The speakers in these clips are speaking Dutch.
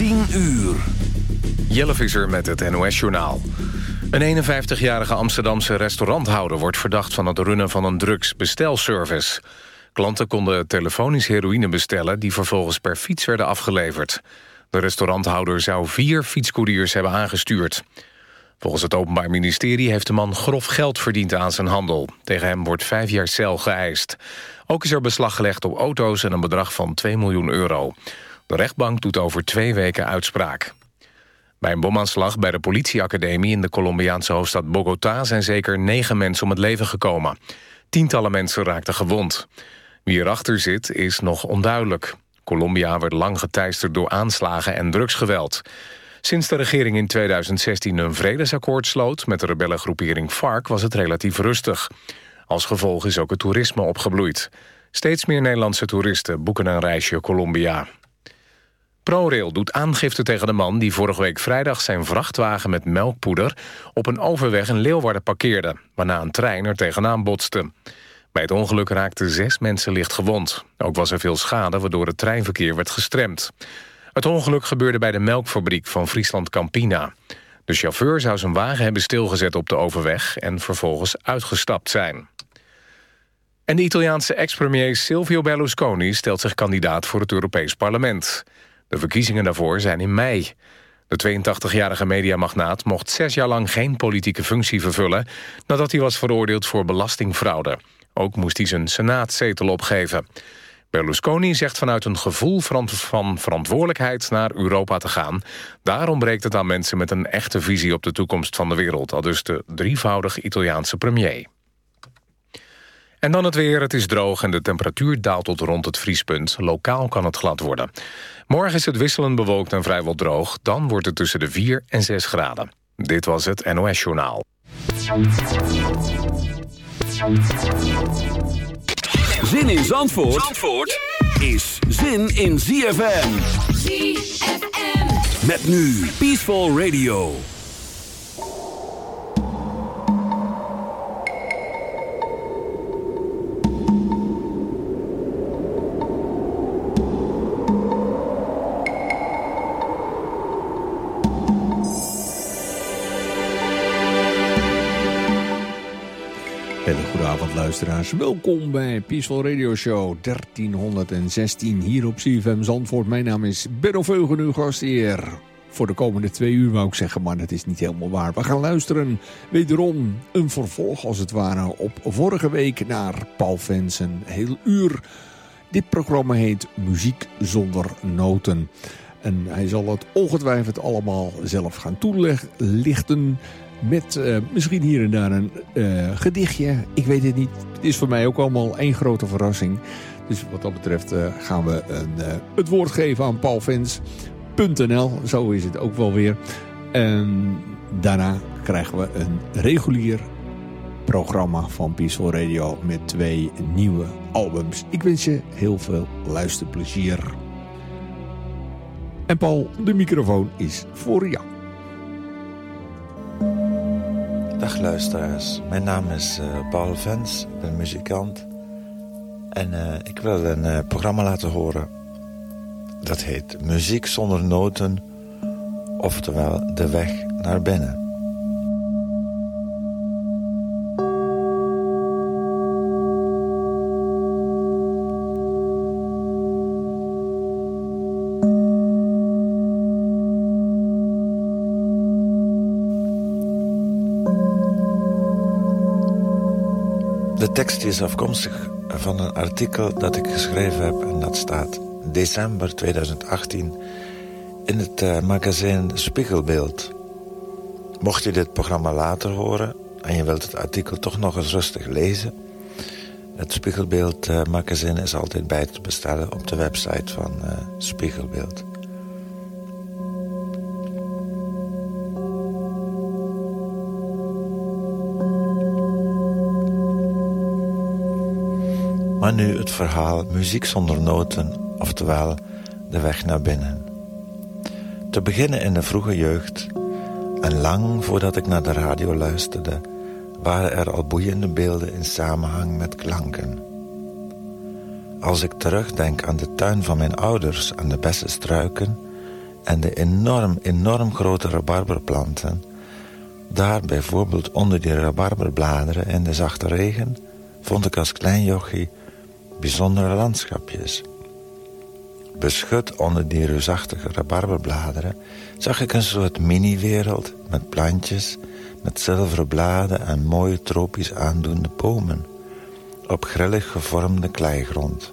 10 uur. Jelle Visser met het NOS-journaal. Een 51-jarige Amsterdamse restauranthouder wordt verdacht... van het runnen van een drugsbestelservice. Klanten konden telefonisch heroïne bestellen... die vervolgens per fiets werden afgeleverd. De restauranthouder zou vier fietscouriers hebben aangestuurd. Volgens het Openbaar Ministerie heeft de man grof geld verdiend aan zijn handel. Tegen hem wordt vijf jaar cel geëist. Ook is er beslag gelegd op auto's en een bedrag van 2 miljoen euro. De rechtbank doet over twee weken uitspraak. Bij een bomaanslag bij de politieacademie in de Colombiaanse hoofdstad Bogota... zijn zeker negen mensen om het leven gekomen. Tientallen mensen raakten gewond. Wie erachter zit is nog onduidelijk. Colombia werd lang geteisterd door aanslagen en drugsgeweld. Sinds de regering in 2016 een vredesakkoord sloot... met de rebellengroepering FARC was het relatief rustig. Als gevolg is ook het toerisme opgebloeid. Steeds meer Nederlandse toeristen boeken een reisje Colombia. ProRail doet aangifte tegen de man die vorige week vrijdag... zijn vrachtwagen met melkpoeder op een overweg in Leeuwarden parkeerde... waarna een trein er tegenaan botste. Bij het ongeluk raakten zes mensen licht gewond. Ook was er veel schade waardoor het treinverkeer werd gestremd. Het ongeluk gebeurde bij de melkfabriek van Friesland Campina. De chauffeur zou zijn wagen hebben stilgezet op de overweg... en vervolgens uitgestapt zijn. En de Italiaanse ex-premier Silvio Berlusconi... stelt zich kandidaat voor het Europees Parlement. De verkiezingen daarvoor zijn in mei. De 82-jarige mediamagnaat mocht zes jaar lang geen politieke functie vervullen... nadat hij was veroordeeld voor belastingfraude. Ook moest hij zijn senaatzetel opgeven. Berlusconi zegt vanuit een gevoel van verantwoordelijkheid naar Europa te gaan. Daarom breekt het aan mensen met een echte visie op de toekomst van de wereld. Al dus de drievoudige Italiaanse premier. En dan het weer. Het is droog en de temperatuur daalt tot rond het vriespunt. Lokaal kan het glad worden. Morgen is het wisselend bewolkt en vrijwel droog. Dan wordt het tussen de 4 en 6 graden. Dit was het NOS Journaal. Zin in Zandvoort, Zandvoort is zin in ZFM. ZFM. Met nu Peaceful Radio. Luisteraars. Welkom bij Peaceful Radio Show 1316 hier op CFM Zandvoort. Mijn naam is Benno Veugen, uw gastheer. Voor de komende twee uur wou ik zeggen, maar dat is niet helemaal waar. We gaan luisteren, wederom een vervolg als het ware op vorige week naar Paul Vens. Een heel uur. Dit programma heet Muziek zonder noten. En hij zal het ongetwijfeld allemaal zelf gaan toelichten... Met uh, misschien hier en daar een uh, gedichtje. Ik weet het niet. Het is voor mij ook allemaal één grote verrassing. Dus wat dat betreft uh, gaan we een, het woord geven aan paulfans.nl. Zo is het ook wel weer. En daarna krijgen we een regulier programma van Peaceful Radio met twee nieuwe albums. Ik wens je heel veel luisterplezier. En Paul, de microfoon is voor jou. Dag luisteraars, mijn naam is uh, Paul Vens, ik ben muzikant. En uh, ik wil een uh, programma laten horen. Dat heet Muziek zonder noten, oftewel De Weg naar Binnen. De tekst is afkomstig van een artikel dat ik geschreven heb... en dat staat december 2018 in het uh, magazine Spiegelbeeld. Mocht je dit programma later horen... en je wilt het artikel toch nog eens rustig lezen... het Spiegelbeeld uh, magazine is altijd bij te bestellen... op de website van uh, Spiegelbeeld. Nu het verhaal Muziek zonder noten, oftewel De weg naar binnen. Te beginnen in de vroege jeugd, en lang voordat ik naar de radio luisterde... waren er al boeiende beelden in samenhang met klanken. Als ik terugdenk aan de tuin van mijn ouders aan de struiken, En de enorm, enorm grote rabarberplanten... daar bijvoorbeeld onder die rabarberbladeren in de zachte regen... vond ik als klein jochie bijzondere landschapjes. Beschut onder die reusachtige rabarberbladeren... zag ik een soort mini-wereld met plantjes... met zilveren bladen en mooie tropisch aandoende bomen... op grillig gevormde kleigrond.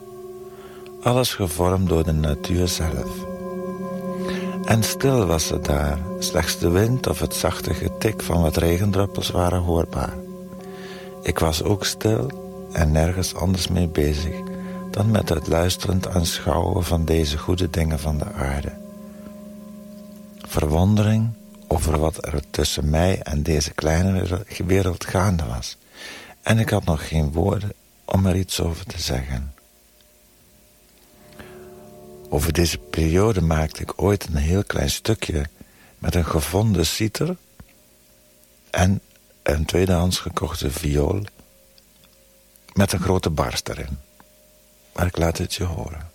Alles gevormd door de natuur zelf. En stil was het daar. Slechts de wind of het zachte getik van wat regendruppels waren hoorbaar. Ik was ook stil en nergens anders mee bezig... dan met het luisterend aanschouwen van deze goede dingen van de aarde. Verwondering over wat er tussen mij en deze kleine wereld gaande was. En ik had nog geen woorden om er iets over te zeggen. Over deze periode maakte ik ooit een heel klein stukje... met een gevonden citer en een tweedehands gekochte viool... met een grote barst erin. Maar ik laat het je horen.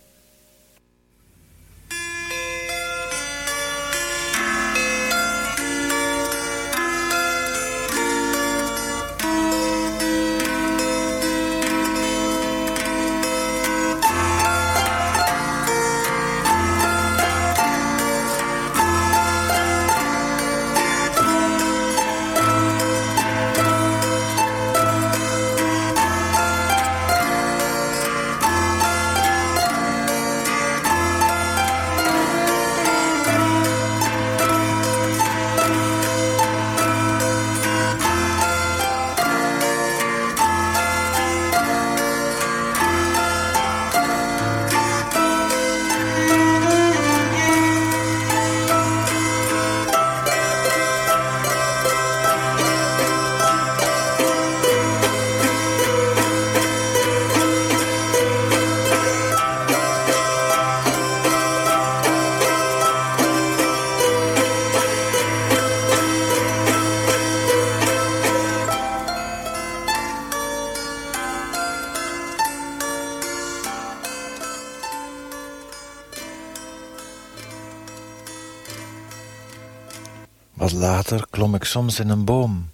Later klom ik soms in een boom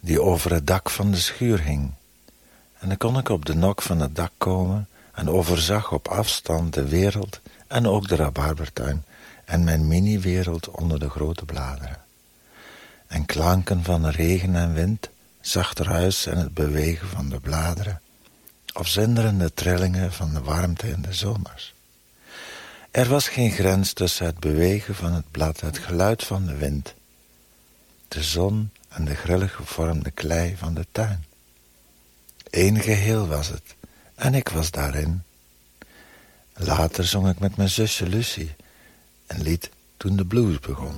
die over het dak van de schuur hing. En dan kon ik op de nok van het dak komen en overzag op afstand de wereld en ook de rabarbertuin en mijn mini-wereld onder de grote bladeren. En klanken van regen en wind, zacht ruis en het bewegen van de bladeren, of zinderende trillingen van de warmte in de zomers. Er was geen grens tussen het bewegen van het blad, het geluid van de wind de zon en de grillig gevormde klei van de tuin. Eén geheel was het, en ik was daarin. Later zong ik met mijn zusje Lucie een lied toen de blues begon.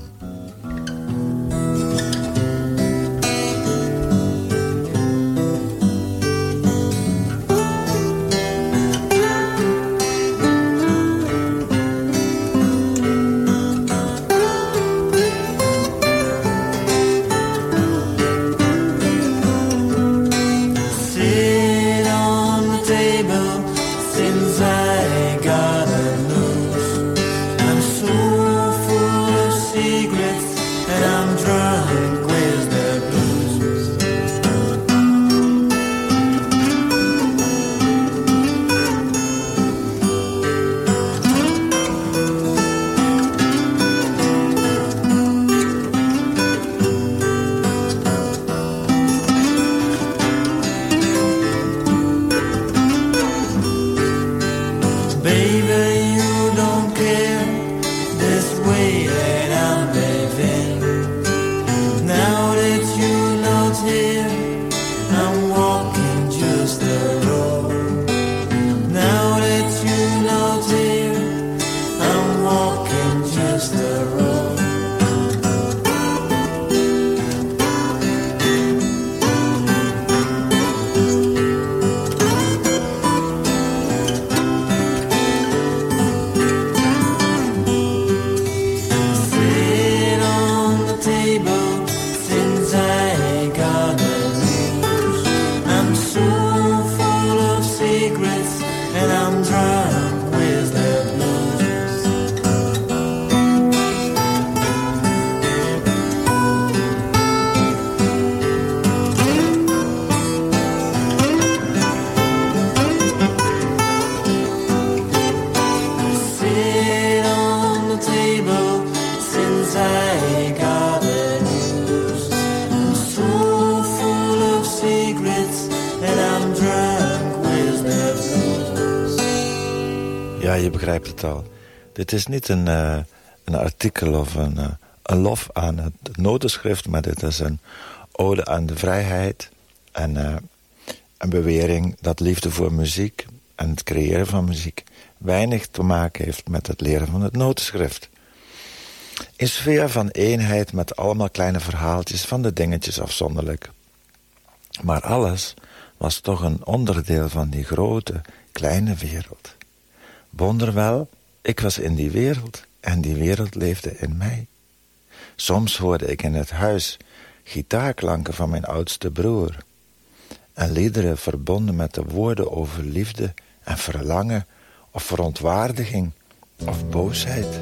Dit is niet een, uh, een artikel of een, uh, een lof aan het notenschrift... maar dit is een ode aan de vrijheid... en uh, een bewering dat liefde voor muziek en het creëren van muziek... weinig te maken heeft met het leren van het notenschrift. In sfeer van eenheid met allemaal kleine verhaaltjes van de dingetjes afzonderlijk. Maar alles was toch een onderdeel van die grote, kleine wereld. Wonderwel, ik was in die wereld en die wereld leefde in mij. Soms hoorde ik in het huis gitaarklanken van mijn oudste broer. En liederen verbonden met de woorden over liefde en verlangen of verontwaardiging of boosheid.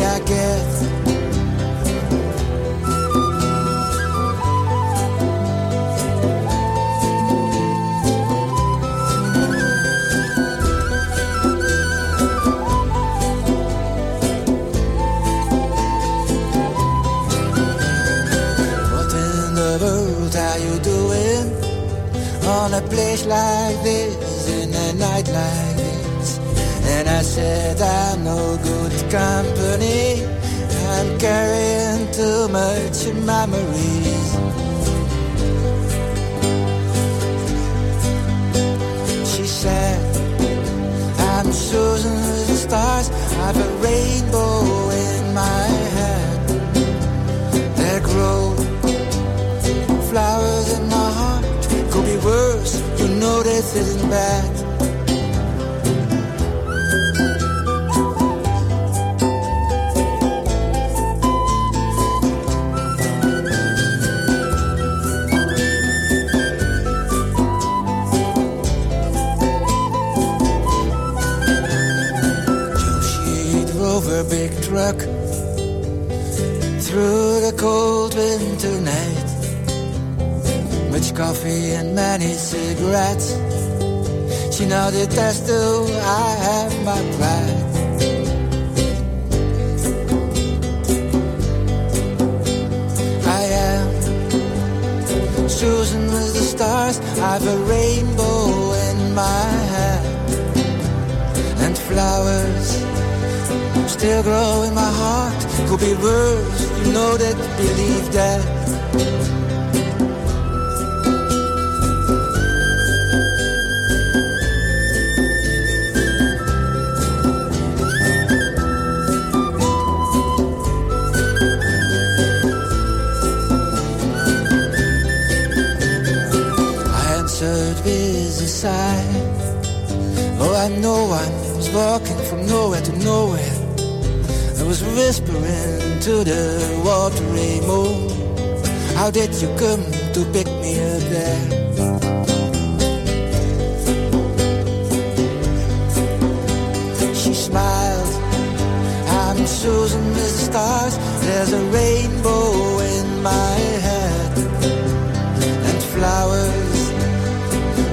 I get. What in the world are you doing on a place like this in a night like this? And I said I'm no good company. I'm carrying too much memories. She said, I'm choosing the stars. I've a rainbow in my head. There grow flowers in my heart. Could be worse, you know this isn't bad. Cold winter night. Much coffee and many cigarettes. She nodded as though I have my pride. I am chosen with the stars. I've a rainbow in my hair and flowers still grow in my heart. Could be worse, know that, believe that. I answered with a sigh. Oh, I know I was walking from nowhere to nowhere. Was whispering to the watery moon. How did you come to pick me up there? She smiled. I'm Susan, Mrs. Stars. There's a rainbow in my head and flowers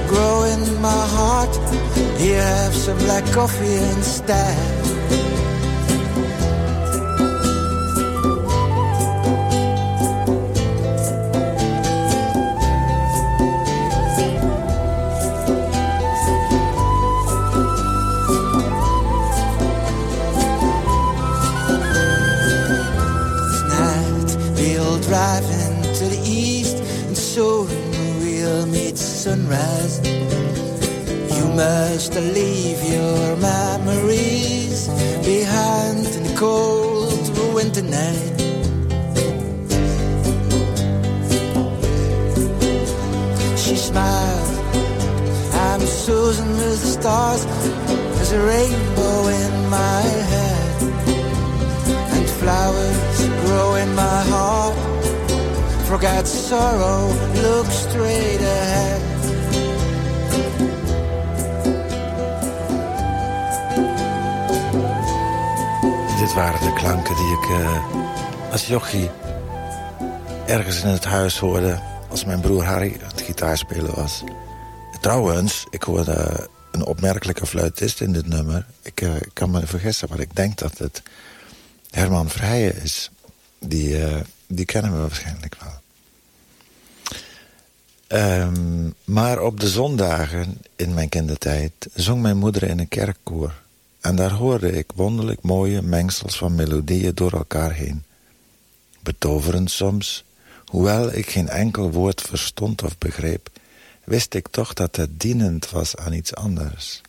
grow in my heart. Here, have some black coffee instead. Sunrise. You must leave your memories behind in the cold winter night. She smiled. I'm Susan with the stars. There's a rainbow in my head, and flowers grow in my heart. Forget sorrow, look straight ahead. Dit waren de klanken die ik uh, als jochie ergens in het huis hoorde... als mijn broer Harry het gitaarspelen was. Trouwens, ik hoorde een opmerkelijke fluitist in dit nummer. Ik, ik kan me vergissen, maar ik denk dat het Herman Vrijen is. Die, uh, die kennen we waarschijnlijk wel. Um, maar op de zondagen in mijn kindertijd zong mijn moeder in een kerkkoor. En daar hoorde ik wonderlijk mooie mengsels van melodieën door elkaar heen. Betoverend soms, hoewel ik geen enkel woord verstond of begreep... wist ik toch dat het dienend was aan iets anders.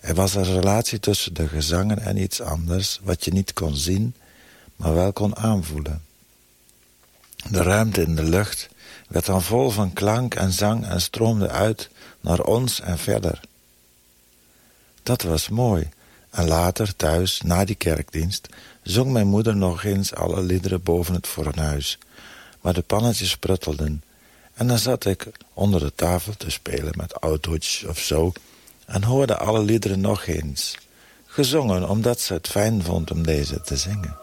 Er was een relatie tussen de gezangen en iets anders... wat je niet kon zien, maar wel kon aanvoelen. De ruimte in de lucht werd dan vol van klank en zang en stroomde uit naar ons en verder. Dat was mooi. En later, thuis, na die kerkdienst... zong mijn moeder nog eens alle liederen boven het fornuis... waar de pannetjes pruttelden. En dan zat ik onder de tafel te spelen met autootjes of zo... en hoorde alle liederen nog eens. Gezongen omdat ze het fijn vond om deze te zingen.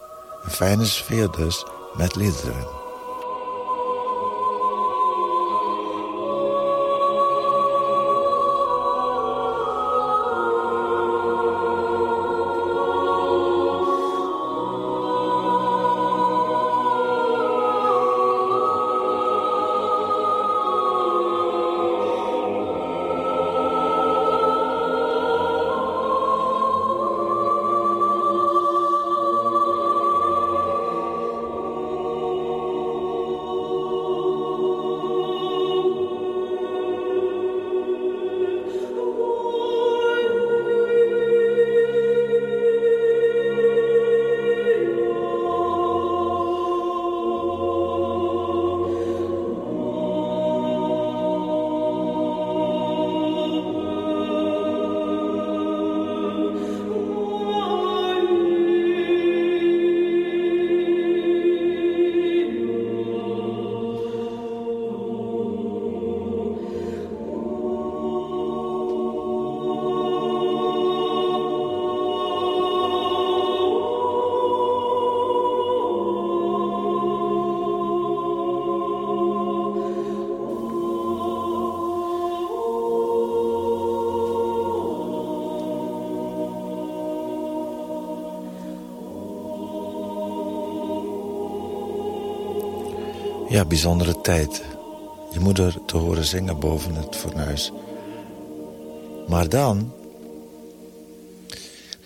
Een fijne sfeer dus, met liederen. Ja, bijzondere tijd. Je moeder te horen zingen boven het fornuis. Maar dan...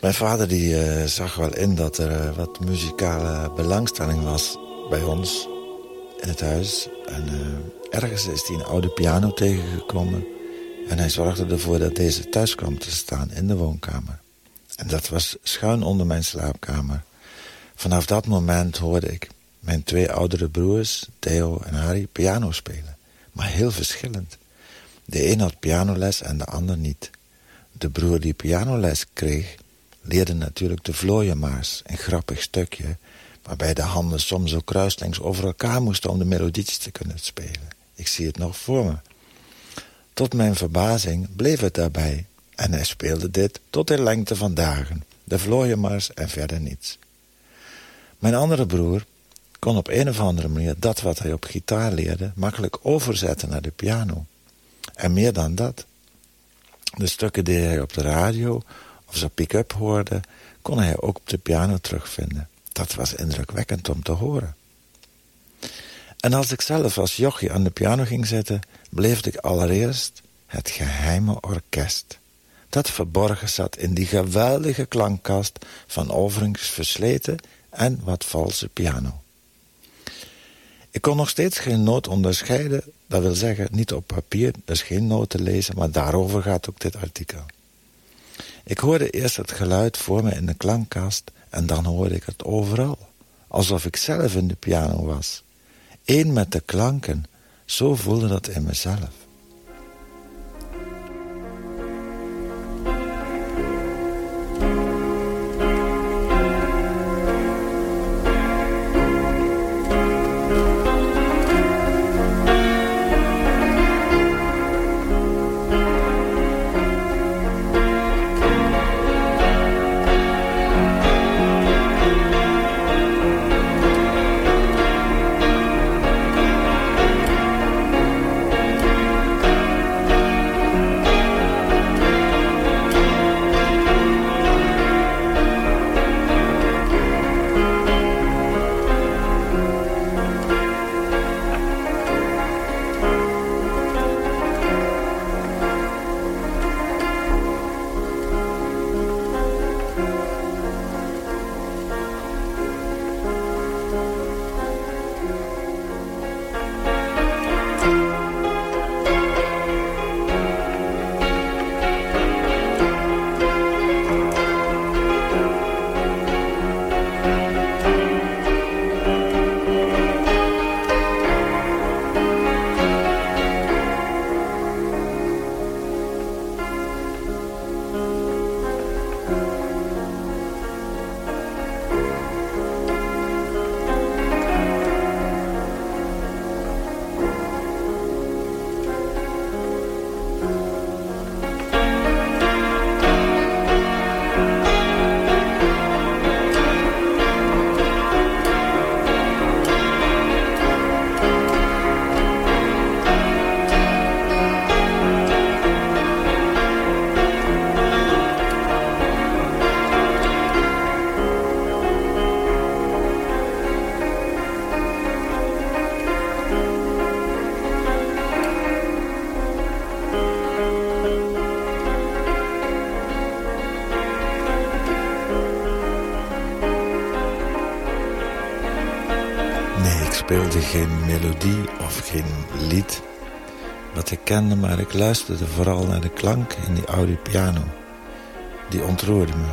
Mijn vader die, uh, zag wel in dat er uh, wat muzikale belangstelling was bij ons in het huis. En uh, ergens is hij een oude piano tegengekomen. En hij zorgde ervoor dat deze thuis kwam te staan in de woonkamer. En dat was schuin onder mijn slaapkamer. Vanaf dat moment hoorde ik mijn twee oudere broers, Theo en Harry, piano spelen. Maar heel verschillend. De een had pianoles en de ander niet. De broer die pianoles kreeg, leerde natuurlijk de Vlooienmaars, een grappig stukje... waarbij de handen soms zo kruislinks over elkaar moesten om de melodietjes te kunnen spelen. Ik zie het nog voor me. Tot mijn verbazing bleef het daarbij en hij speelde dit tot in lengte van dagen. De vlooienmars en verder niets. Mijn andere broer kon op een of andere manier dat wat hij op gitaar leerde... makkelijk overzetten naar de piano. En meer dan dat. De stukken die hij op de radio of zijn pick-up hoorde... kon hij ook op de piano terugvinden. Dat was indrukwekkend om te horen. En als ik zelf als jochie aan de piano ging zitten... bleef ik allereerst het geheime orkest. Dat verborgen zat in die geweldige klankkast... van overigens versleten en wat valse piano. Ik kon nog steeds geen noot onderscheiden. Dat wil zeggen, niet op papier, dus geen noten lezen... maar daarover gaat ook dit artikel. Ik hoorde eerst het geluid voor me in de klankkast... en dan hoorde ik het overal. Alsof ik zelf in de piano was. Eén met de klanken. Zo voelde dat in mezelf. Of geen lied wat ik kende... maar ik luisterde vooral naar de klank in die oude piano. Die ontroerde me.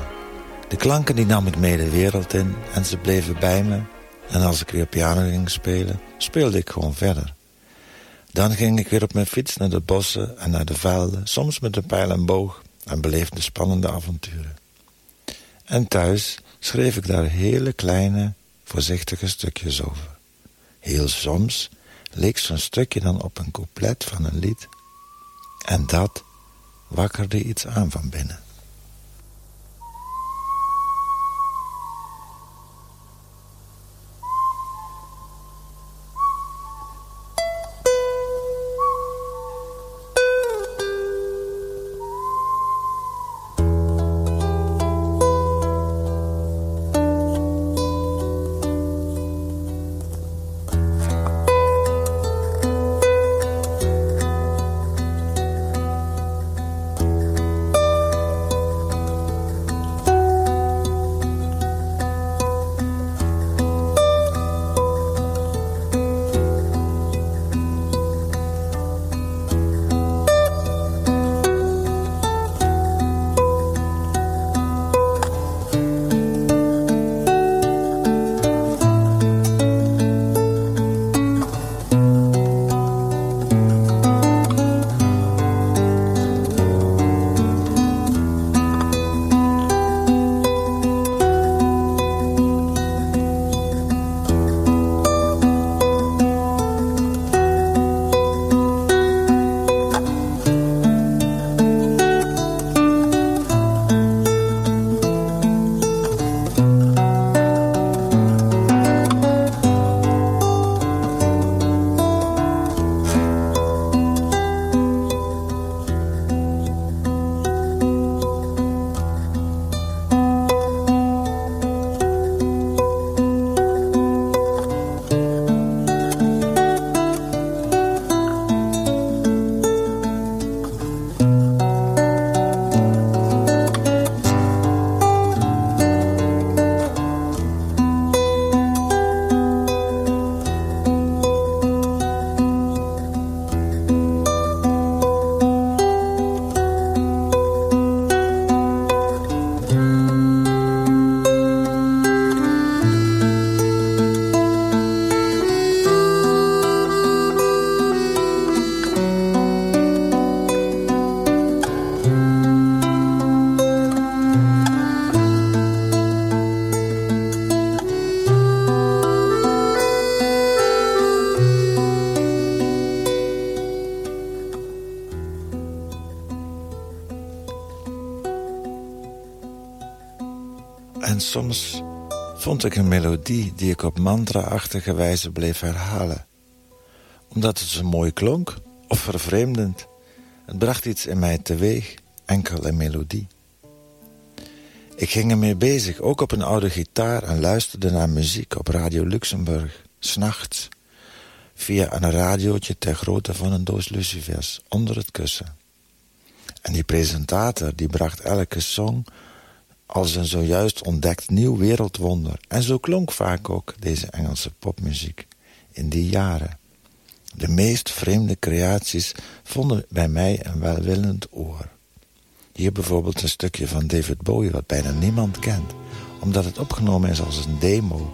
De klanken die nam ik mee de wereld in en ze bleven bij me. En als ik weer piano ging spelen, speelde ik gewoon verder. Dan ging ik weer op mijn fiets naar de bossen en naar de velden... soms met een pijl en boog en beleefde spannende avonturen. En thuis schreef ik daar hele kleine, voorzichtige stukjes over. Heel soms leek zo'n stukje dan op een couplet van een lied. En dat wakkerde iets aan van binnen. Soms vond ik een melodie die ik op mantra-achtige wijze bleef herhalen. Omdat het zo mooi klonk, of vervreemdend. Het bracht iets in mij teweeg, enkel een melodie. Ik ging ermee bezig, ook op een oude gitaar... en luisterde naar muziek op Radio Luxemburg, s'nachts... via een radiootje ter grootte van een doos lucifers, onder het kussen. En die presentator die bracht elke song als een zojuist ontdekt nieuw wereldwonder. En zo klonk vaak ook deze Engelse popmuziek in die jaren. De meest vreemde creaties vonden bij mij een welwillend oor. Hier bijvoorbeeld een stukje van David Bowie wat bijna niemand kent... omdat het opgenomen is als een demo.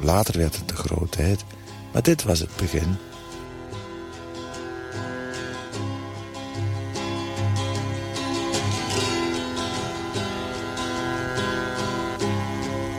Later werd het de grootheid, maar dit was het begin...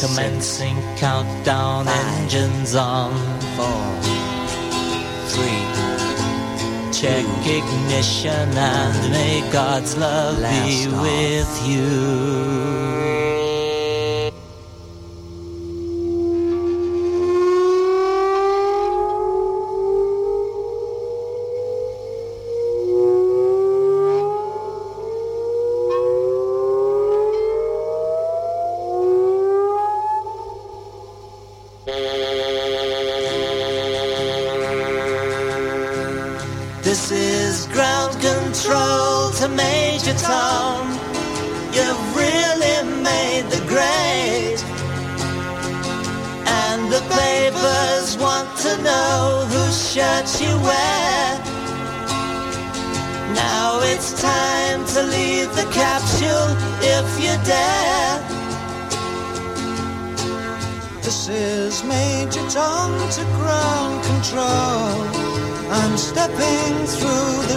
Commencing countdown, five, engines on. Four, three, check two, ignition and may God's love be with you.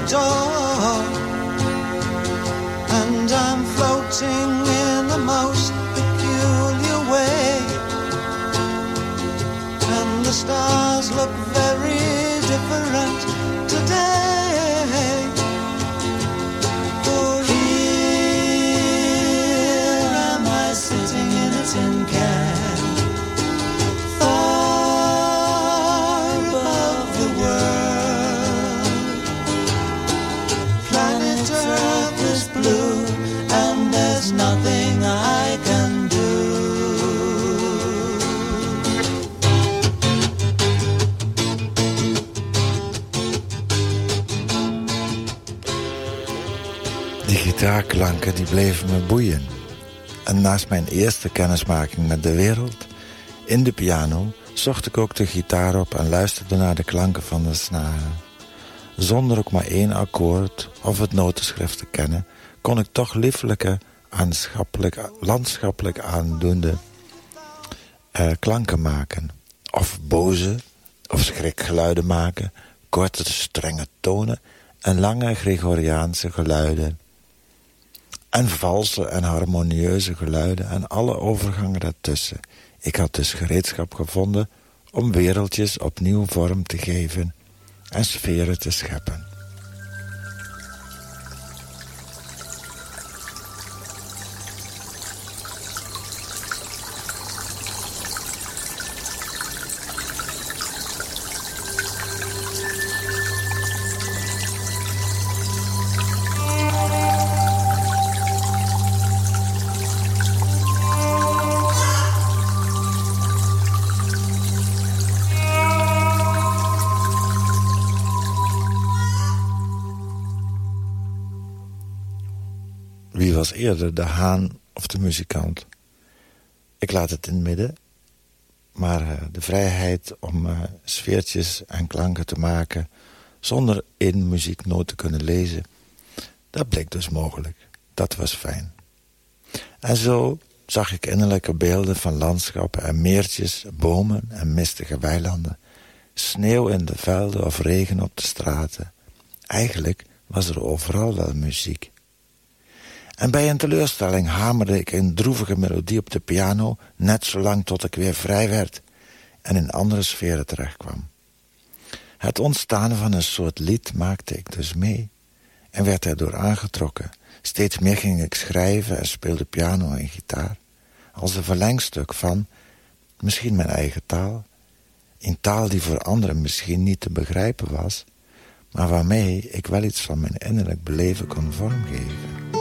joy. Gitaarklanken die bleven me boeien. En naast mijn eerste kennismaking met de wereld... in de piano zocht ik ook de gitaar op... en luisterde naar de klanken van de snaren. Zonder ook maar één akkoord of het notenschrift te kennen... kon ik toch lieflijke, landschappelijk aandoende uh, klanken maken. Of boze of schrikgeluiden maken... korte, strenge tonen en lange Gregoriaanse geluiden en valse en harmonieuze geluiden en alle overgangen daartussen. Ik had dus gereedschap gevonden om wereldjes opnieuw vorm te geven en sferen te scheppen. De haan of de muzikant. Ik laat het in het midden. Maar uh, de vrijheid om uh, sfeertjes en klanken te maken... zonder in muzieknoot te kunnen lezen... dat bleek dus mogelijk. Dat was fijn. En zo zag ik innerlijke beelden van landschappen en meertjes, bomen en mistige weilanden. Sneeuw in de velden of regen op de straten. Eigenlijk was er overal wel muziek. En bij een teleurstelling hamerde ik een droevige melodie op de piano... net zolang tot ik weer vrij werd en in andere sferen terechtkwam. Het ontstaan van een soort lied maakte ik dus mee... en werd erdoor aangetrokken. Steeds meer ging ik schrijven en speelde piano en gitaar... als een verlengstuk van misschien mijn eigen taal... een taal die voor anderen misschien niet te begrijpen was... maar waarmee ik wel iets van mijn innerlijk beleven kon vormgeven.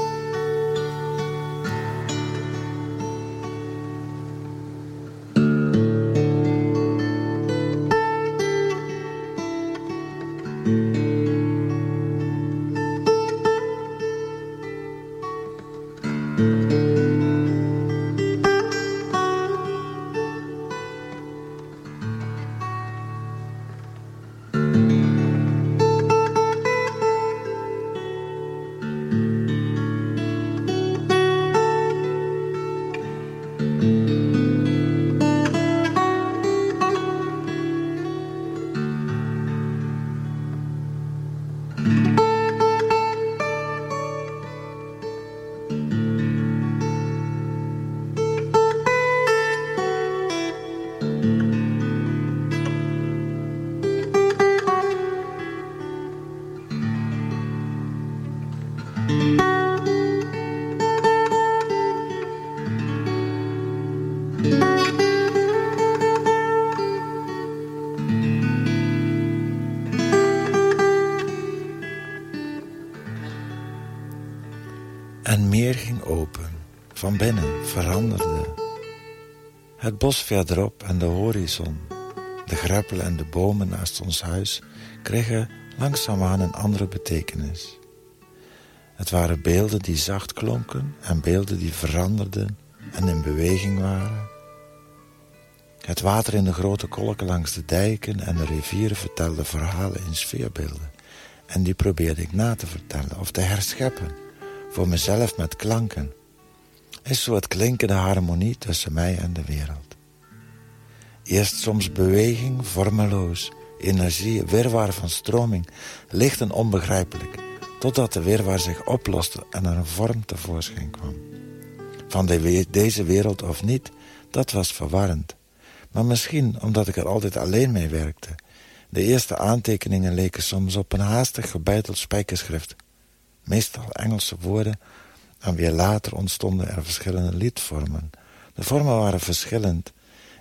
Meer ging open, van binnen veranderde. Het bos verderop en de horizon, de greppel en de bomen naast ons huis... kregen langzaamaan een andere betekenis. Het waren beelden die zacht klonken en beelden die veranderden en in beweging waren. Het water in de grote kolken langs de dijken en de rivieren vertelde verhalen in sfeerbeelden. En die probeerde ik na te vertellen of te herscheppen voor mezelf met klanken. Is zo het klinkende harmonie tussen mij en de wereld. Eerst soms beweging, vormeloos, energie, wirwar van stroming, licht en onbegrijpelijk, totdat de wirwar zich oploste en er een vorm tevoorschijn kwam. Van de deze wereld of niet, dat was verwarrend. Maar misschien omdat ik er altijd alleen mee werkte. De eerste aantekeningen leken soms op een haastig gebeiteld spijkerschrift meestal Engelse woorden... en weer later ontstonden er verschillende liedvormen. De vormen waren verschillend.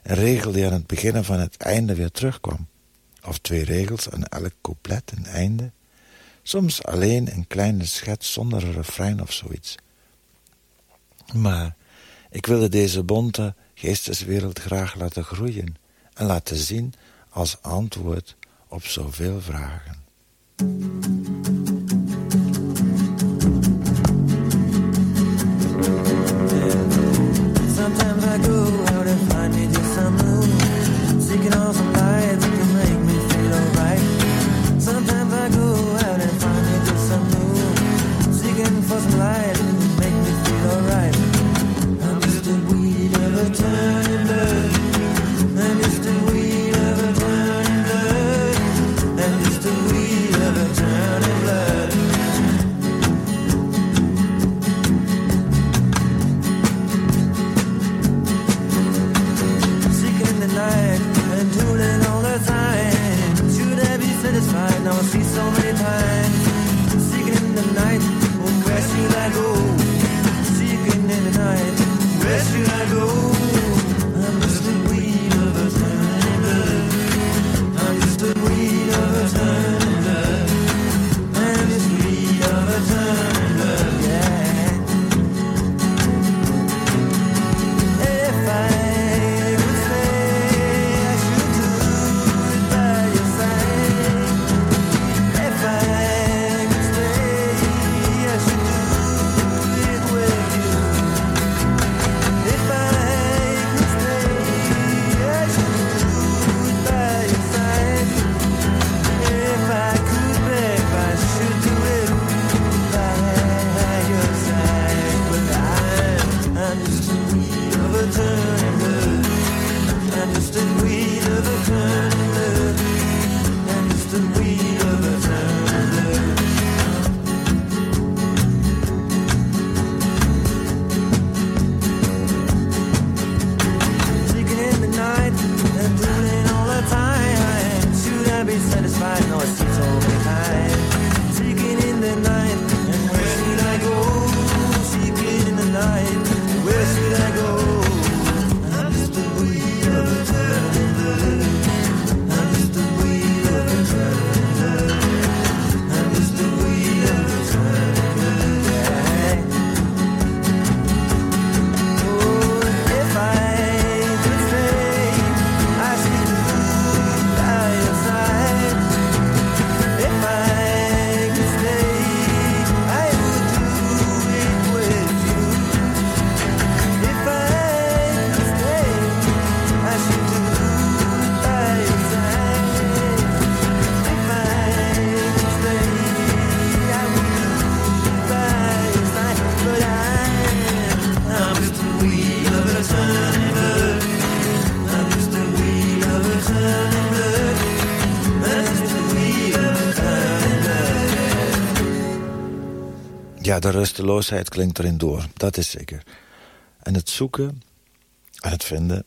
Een regel die aan het begin van het einde weer terugkwam. Of twee regels aan elk couplet en einde. Soms alleen een kleine schets zonder een refrein of zoiets. Maar ik wilde deze bonte geesteswereld graag laten groeien... en laten zien als antwoord op zoveel vragen. De rusteloosheid klinkt erin door, dat is zeker. En het zoeken en het vinden.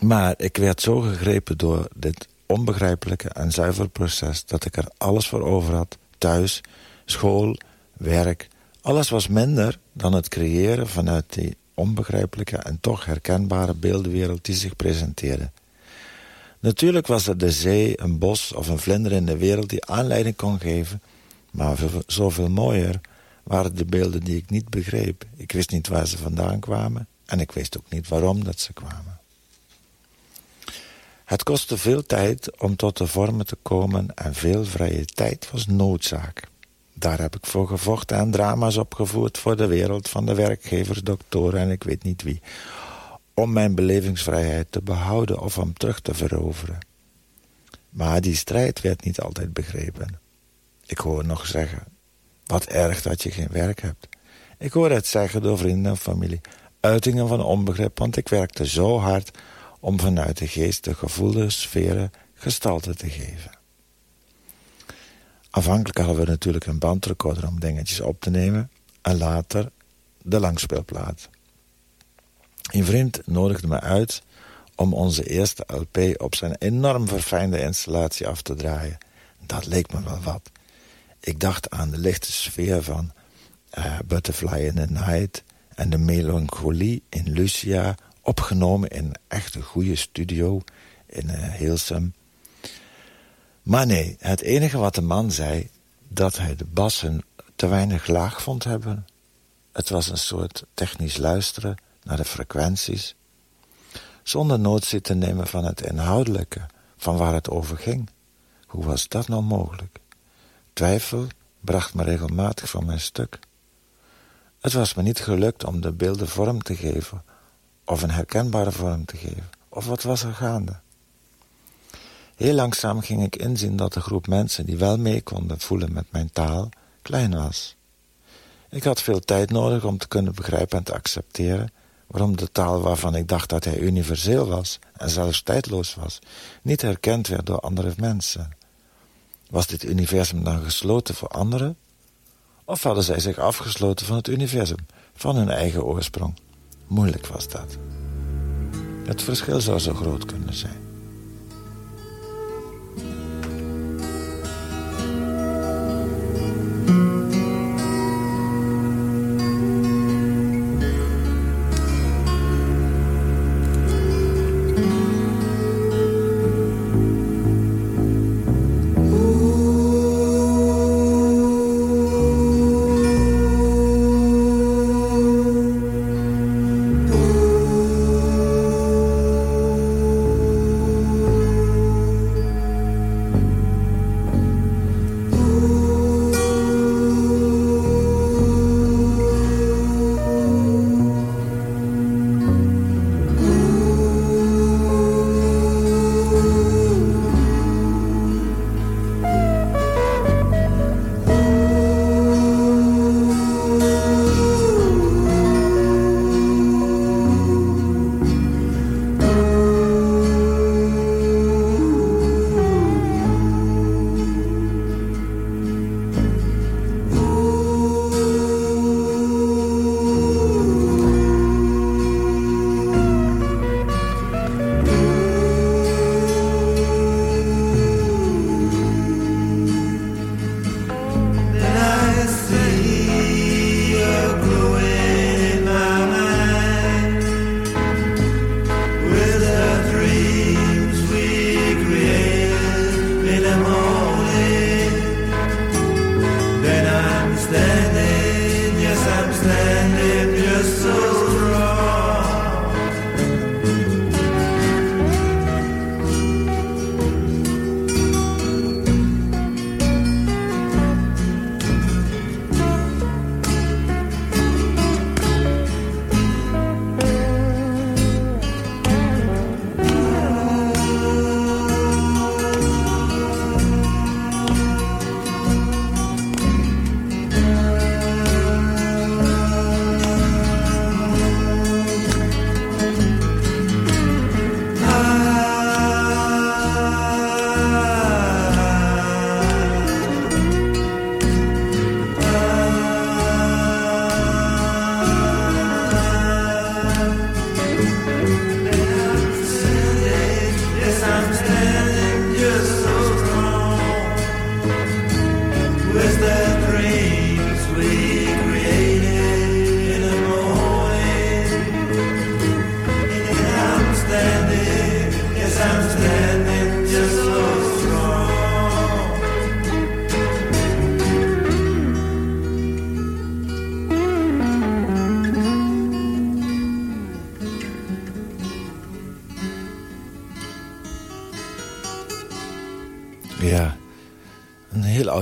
Maar ik werd zo gegrepen door dit onbegrijpelijke en zuiver proces... dat ik er alles voor over had. Thuis, school, werk. Alles was minder dan het creëren vanuit die onbegrijpelijke... en toch herkenbare beeldenwereld die zich presenteerde. Natuurlijk was er de zee, een bos of een vlinder in de wereld... die aanleiding kon geven maar zoveel mooier waren de beelden die ik niet begreep. Ik wist niet waar ze vandaan kwamen en ik wist ook niet waarom dat ze kwamen. Het kostte veel tijd om tot de vormen te komen en veel vrije tijd was noodzaak. Daar heb ik voor gevochten en drama's opgevoerd voor de wereld van de werkgevers, doktoren en ik weet niet wie. Om mijn belevingsvrijheid te behouden of om terug te veroveren. Maar die strijd werd niet altijd begrepen. Ik hoor nog zeggen, wat erg dat je geen werk hebt. Ik hoor het zeggen door vrienden en familie. Uitingen van onbegrip, want ik werkte zo hard... om vanuit de geest de gevoelde sferen gestalte te geven. Afhankelijk hadden we natuurlijk een bandrecorder om dingetjes op te nemen... en later de langspeelplaat. Een vriend nodigde me uit om onze eerste LP op zijn enorm verfijnde installatie af te draaien. Dat leek me wel wat. Ik dacht aan de lichte sfeer van uh, Butterfly in the Night... en de melancholie in Lucia, opgenomen in een echte goede studio in uh. Maar nee, het enige wat de man zei... dat hij de bassen te weinig laag vond hebben. Het was een soort technisch luisteren naar de frequenties... zonder notie te nemen van het inhoudelijke, van waar het over ging. Hoe was dat nou mogelijk? Twijfel bracht me regelmatig van mijn stuk. Het was me niet gelukt om de beelden vorm te geven... of een herkenbare vorm te geven. Of wat was er gaande? Heel langzaam ging ik inzien dat de groep mensen... die wel mee konden voelen met mijn taal, klein was. Ik had veel tijd nodig om te kunnen begrijpen en te accepteren... waarom de taal waarvan ik dacht dat hij universeel was... en zelfs tijdloos was, niet herkend werd door andere mensen... Was dit universum dan gesloten voor anderen? Of hadden zij zich afgesloten van het universum, van hun eigen oorsprong? Moeilijk was dat. Het verschil zou zo groot kunnen zijn.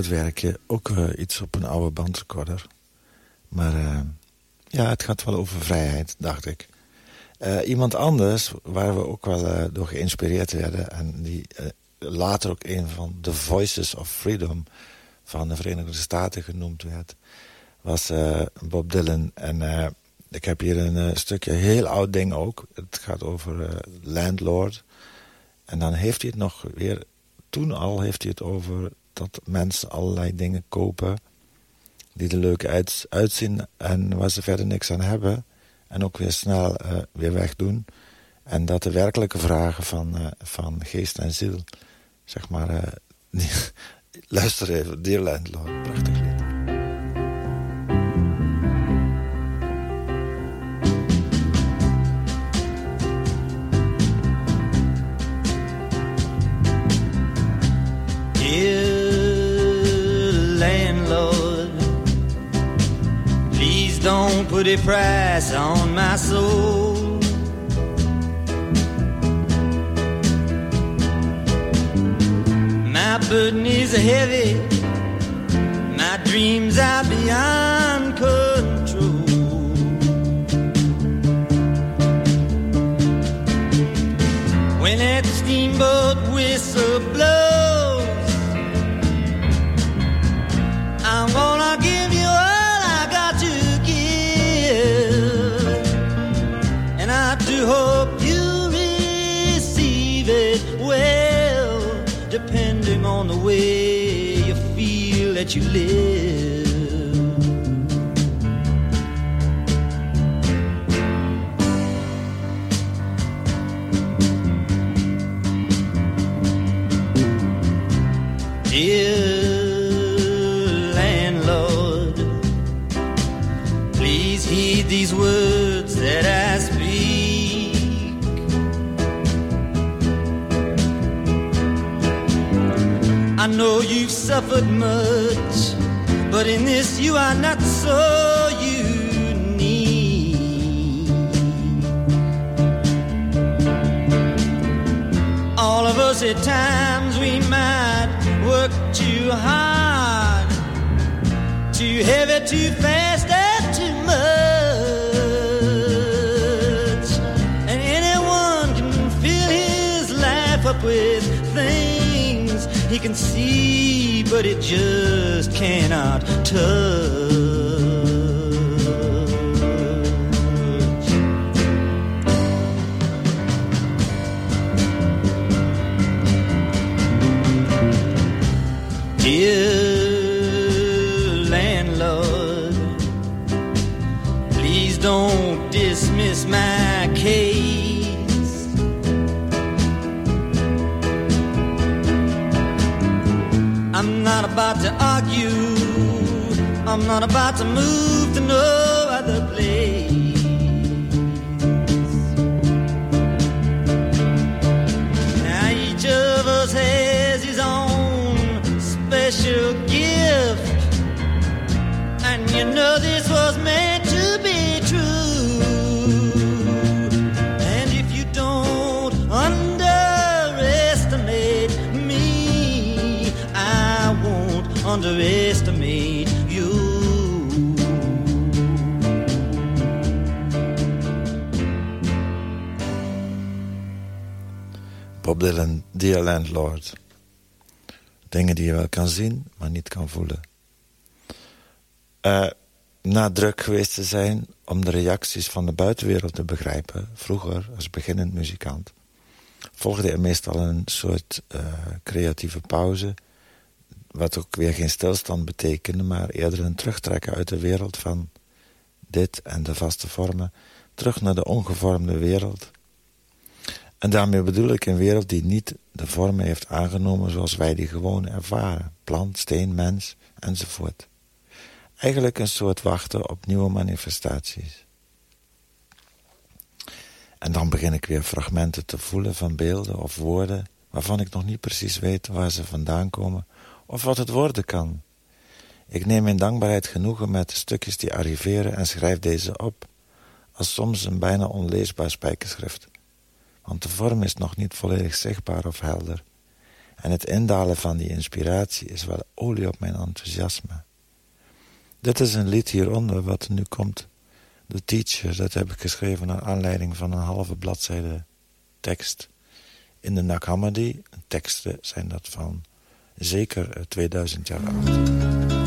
Werkje. Ook uh, iets op een oude bandrecorder. Maar uh, ja, het gaat wel over vrijheid, dacht ik. Uh, iemand anders, waar we ook wel door geïnspireerd werden... en die later ook een van de Voices of Freedom van de Verenigde Staten genoemd werd... was Bob Dylan. En ik heb hier een stukje heel oud ding ook. Het gaat over Landlord. En dan heeft hij het nog weer... Toen al heeft hij het over dat mensen allerlei dingen kopen... die er leuk uit, uitzien en waar ze verder niks aan hebben. En ook weer snel uh, weer wegdoen. En dat de werkelijke vragen van, uh, van geest en ziel... zeg maar... Die, luister even, Dear Landlord, prachtig lied. Put a price on my soul. My burden is heavy, my dreams are beyond control. When that steamboat whistle blows, on the way you feel that you live. Suffered much, but in this you are not so unique. All of us at times we might work too hard, too heavy, too fast, and too much. And anyone can fill his life up with things he can see, but it just cannot touch. Dear about to argue, I'm not about to move to no other place. Now each of us has his own special gift. And you know this Bob Dylan, Landlord. Dingen die je wel kan zien, maar niet kan voelen. Uh, na druk geweest te zijn om de reacties van de buitenwereld te begrijpen... vroeger, als beginnend muzikant... volgde er meestal een soort uh, creatieve pauze... wat ook weer geen stilstand betekende... maar eerder een terugtrekken uit de wereld van dit en de vaste vormen... terug naar de ongevormde wereld... En daarmee bedoel ik een wereld die niet de vormen heeft aangenomen zoals wij die gewoon ervaren. Plant, steen, mens, enzovoort. Eigenlijk een soort wachten op nieuwe manifestaties. En dan begin ik weer fragmenten te voelen van beelden of woorden... waarvan ik nog niet precies weet waar ze vandaan komen... of wat het worden kan. Ik neem in dankbaarheid genoegen met de stukjes die arriveren... en schrijf deze op, als soms een bijna onleesbaar spijkerschrift want de vorm is nog niet volledig zichtbaar of helder. En het indalen van die inspiratie is wel olie op mijn enthousiasme. Dit is een lied hieronder wat nu komt. The Teacher, dat heb ik geschreven naar aanleiding van een halve bladzijde tekst. In de Nag Hammadi, teksten zijn dat van zeker 2000 jaar oud.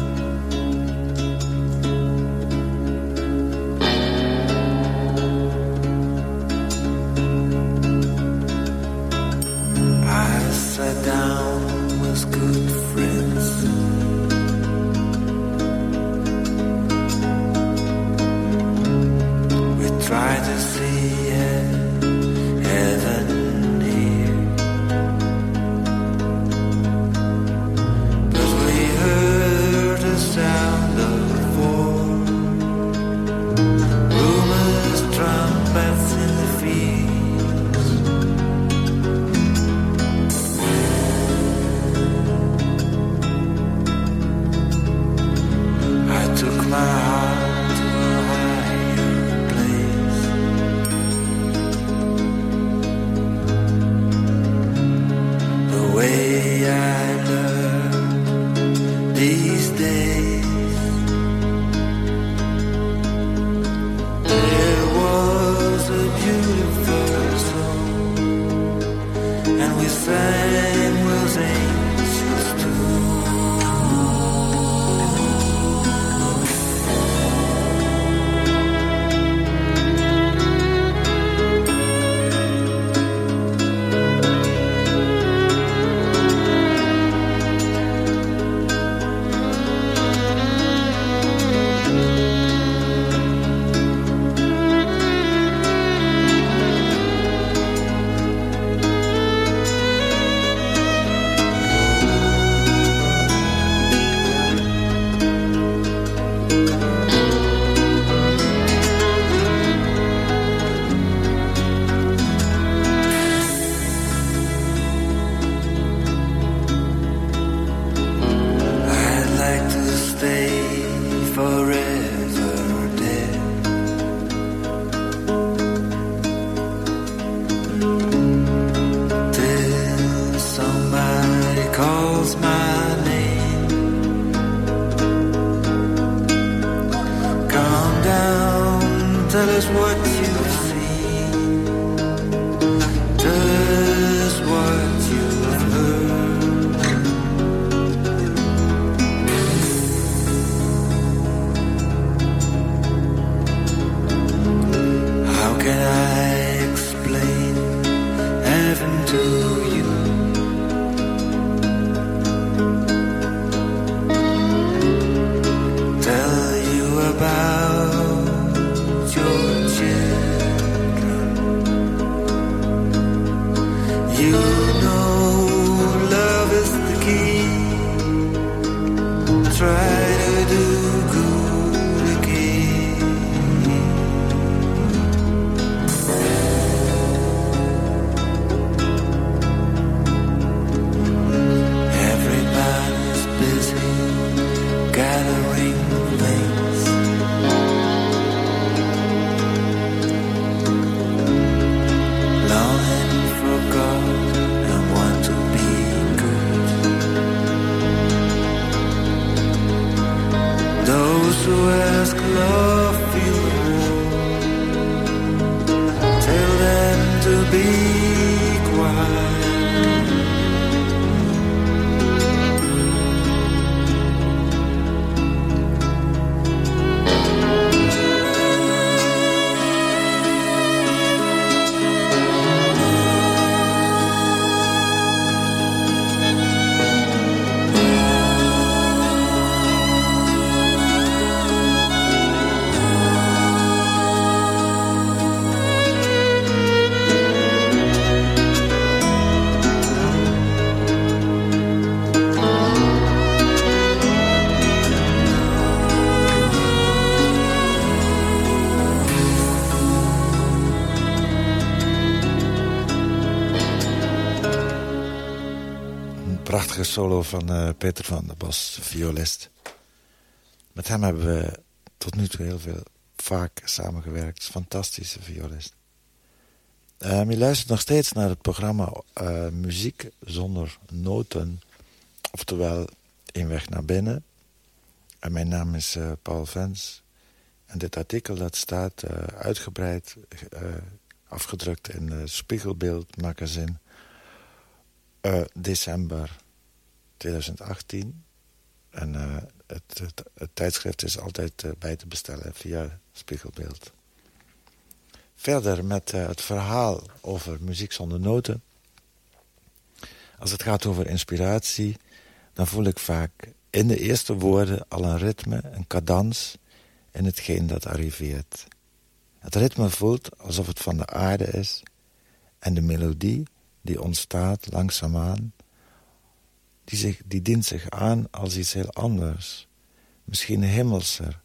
Solo van uh, Peter van der Bos, violist. Met hem hebben we tot nu toe heel veel vaak samengewerkt. Fantastische violist. Um, je luistert nog steeds naar het programma uh, Muziek zonder noten. Oftewel, in weg naar binnen. En mijn naam is uh, Paul Vens. En dit artikel dat staat uitgebreid afgedrukt in Spiegelbeeld magazine. december 2018. En het, het, het, tijdschrift is altijd bij te bestellen via Spiegelbeeld. Verder met uh, het verhaal over muziek zonder noten. Als het gaat over inspiratie, dan voel ik vaak in de eerste woorden al een ritme, een cadans in hetgeen dat arriveert. Het ritme voelt alsof het van de aarde is en de melodie die ontstaat langzaamaan, die, zich, die dient zich aan als iets heel anders, misschien hemelser,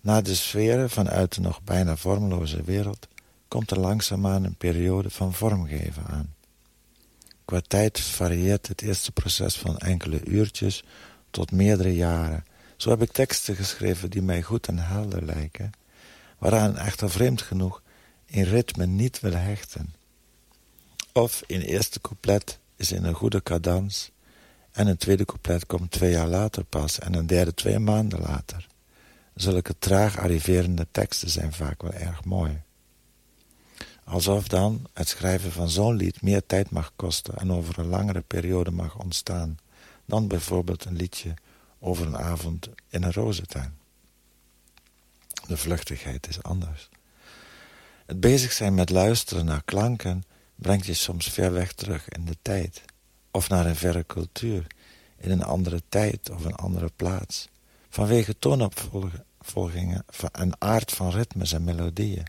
na de sferen vanuit de nog bijna vormloze wereld... komt er langzaamaan een periode van vormgeven aan. Qua tijd varieert het eerste proces van enkele uurtjes tot meerdere jaren. Zo heb ik teksten geschreven die mij goed en helder lijken... waaraan echter vreemd genoeg in ritme niet wil hechten. Of in eerste couplet is in een goede cadans... en een tweede couplet komt twee jaar later pas... en een derde twee maanden later... Zulke traag arriverende teksten zijn vaak wel erg mooi. Alsof dan het schrijven van zo'n lied meer tijd mag kosten... en over een langere periode mag ontstaan... dan bijvoorbeeld een liedje over een avond in een rozentuin. De vluchtigheid is anders. Het bezig zijn met luisteren naar klanken... brengt je soms ver weg terug in de tijd. Of naar een verre cultuur, in een andere tijd of een andere plaats vanwege toonopvolgingen en aard van ritmes en melodieën.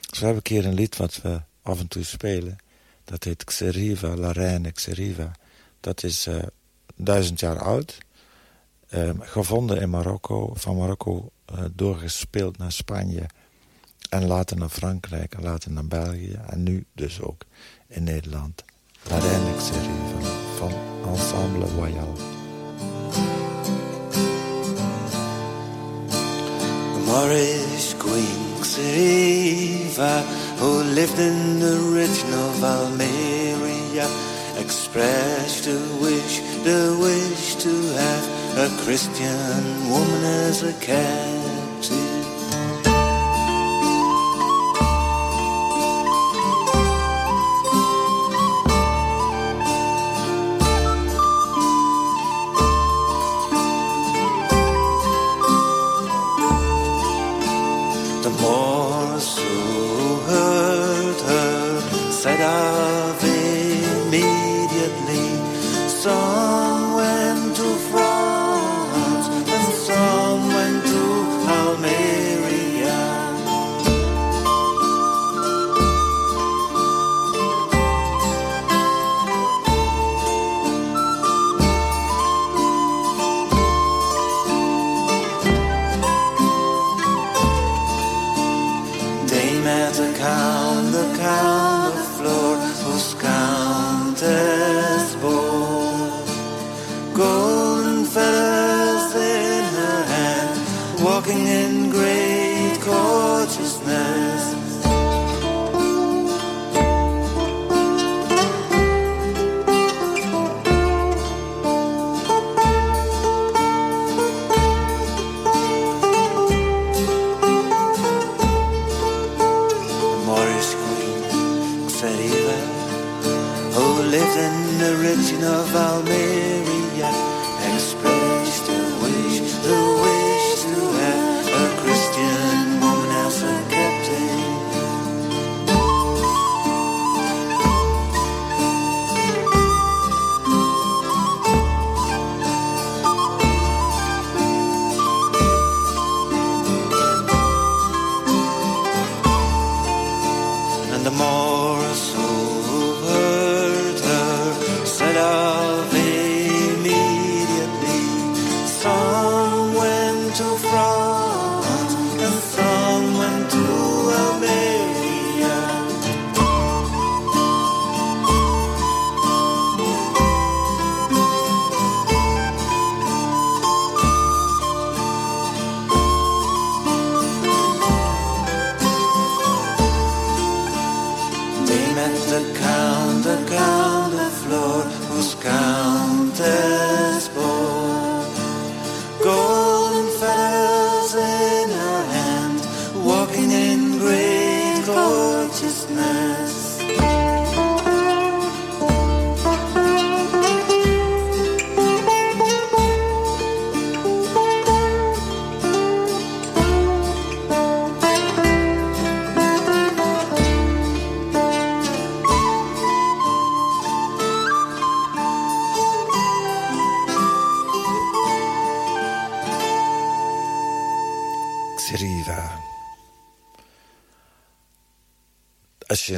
Zo heb ik hier een lied wat we af en toe spelen. Dat heet Xeriva, La Reine Xeriva. Dat is uh, duizend jaar oud. Uh, gevonden in Marokko, van Marokko uh, doorgespeeld naar Spanje... en later naar Frankrijk en later naar België... en nu dus ook in Nederland. La Reine Xeriva van Ensemble Royal. Moorish Queen Xeriva, who lived in the region of Almeria, expressed a wish, the wish to have a Christian woman as a captive.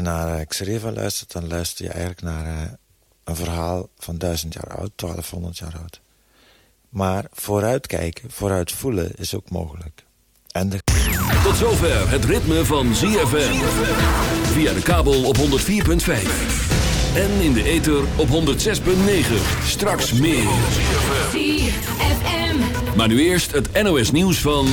Naar uh, Xeriva luistert, dan luister je eigenlijk naar uh, een verhaal van duizend jaar oud, 1200 jaar oud. Maar vooruitkijken, vooruit voelen is ook mogelijk. En de... Tot zover het ritme van ZFM. Via de kabel op 104.5. En in de ether op 106.9. Straks meer. Maar nu eerst het NOS nieuws van...